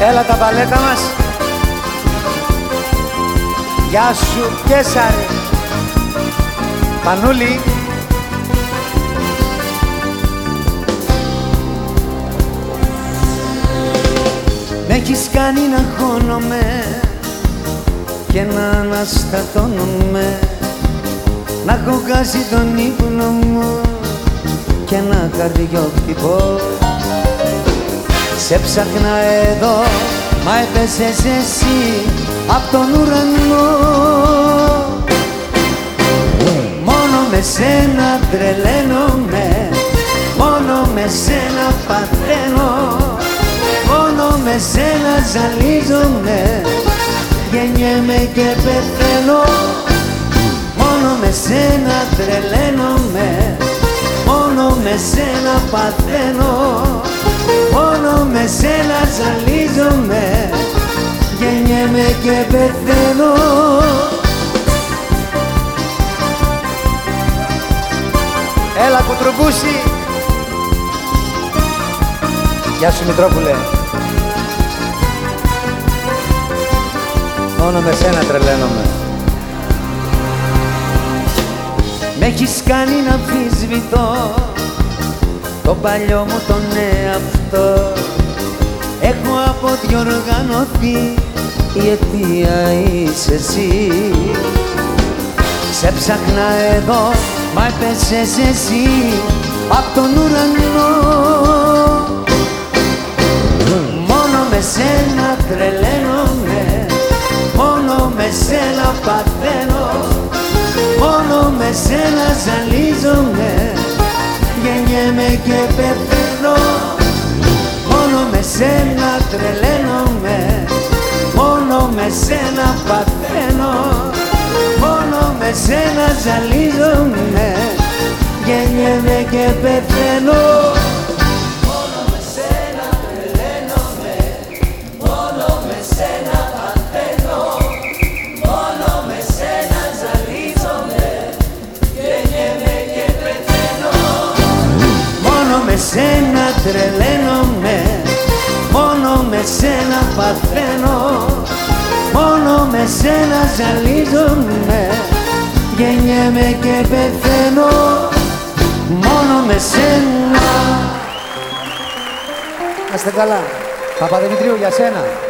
Έλα τα μπαλέτα μας. Γεια σου Κέσαρη. Πανούλη. Μ' έχεις κάνει να χώνομαι και να αναστατώνομαι να έχω χάσει τον ύπνο μου και ένα καρδιόκτυπο Σε ψάχνα εδώ, μα έπεσες εσύ απ' τον ουρανό. Μόνο με σένα τρελαίνομαι, μόνο με σένα παθαίνω. Μόνο με σένα ζαλίζομαι, γεννιέμαι και πεθαίνω. Μόνο με σένα τρελαίνομαι Μόνο με σένα παθαίνω Μόνο με σένα ζαλίζομαι. Γεννιέμαι και πεθαίνω. Έλα κουτρουμπούσι. Γεια σου Μητρόπουλε. Μόνο με σένα τρελαίνομαι. Μ' έχεις κάνει να αμφισβητώ το παλιό μου τον εαυτό. Έχω αποδιοργανωθεί η αιτία είσαι εσύ. Σε ψάχνα εδώ, μα έπεσες εσύ. Απ' τον ουρανό. Μόνο με σένα τρελαίνομαι, μόνο με σένα παθαίνω. Μόνο με σένα ζαλίζομαι Γεννιέμαι και πεθαίνω. Μόνο με σένα τρελαίνομαι. Μόνο με σένα παθαίνω. Μόνο με σένα ζαλίζομαι. Γεννιέμαι και πεθαίνω με σένα παθαίνω. Μόνο με σένα ζαλίζομαι. Γεννιέμαι και πεθαίνω. Μόνο με σένα. Να είστε καλά. Παπαδημητρίου για σένα